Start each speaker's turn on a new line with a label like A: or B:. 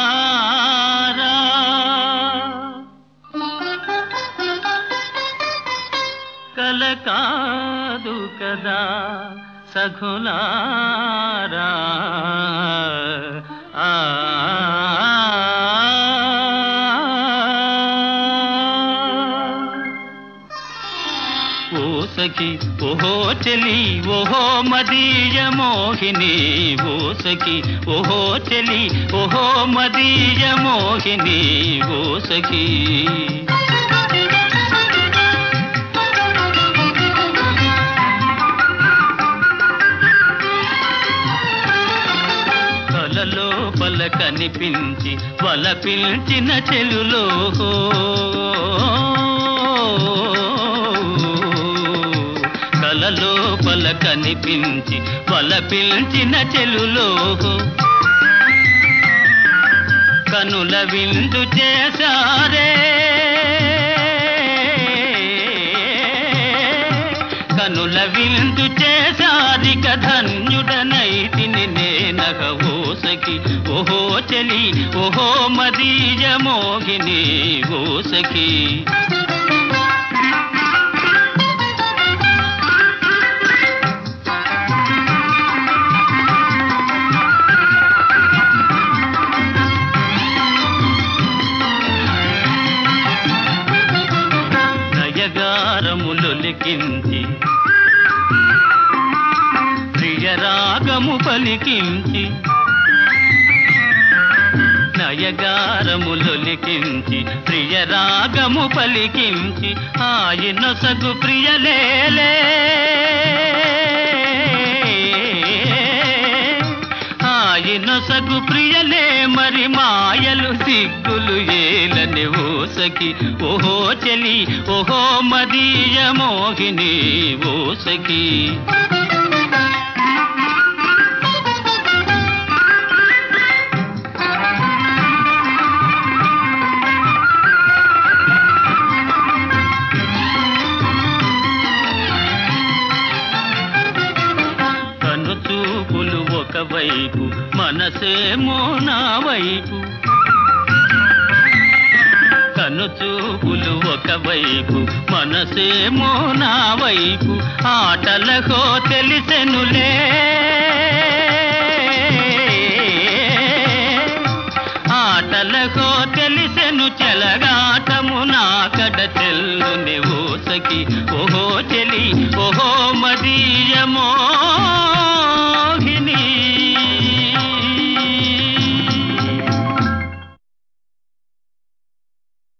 A: కనికరిల్చినారా కల కాదు కదా సఖులారా ఓసకి ఓహో చెలి ఓహో మదీయ మోహిని ఓ ఓహో చెలి ఓహో మదీయ మోహిని ఓ సఖి బల కనిపించి వల పిలిచిన చెలులో కలలో కనిపించి వల పిలిచిన చెలులో. కనుల విందు చేశారే. కనుల విందు చేశారిక ధన్యుడనైతిని నేనగ ఓసకి. ఓహో చలి ఓహో మదీయ మోహిని ఓసకి. పలికించి ప్రియరాగము పలికించి నయగారములొలికించి ప్రియరాగము పలికించి ఆయన సగు ప్రియలే ఆయన సగు ప్రియలే మరి మాయలు సిగ్గులు ఏలని ఓసకి ఓహో చెలి ఓహో మదీయ మోహిని ఓసకి వైపు మనసేమో నా వైపు కను చూపులు ఒకవైపు మనసేమో నా వైపు ఆటలకో తెలిసెనులే. ఆటలకో తెలిసెను చెలగాటము నా కడ చెల్లుని ఓసకి ఓహో చెలి ఓహో మదీయమో.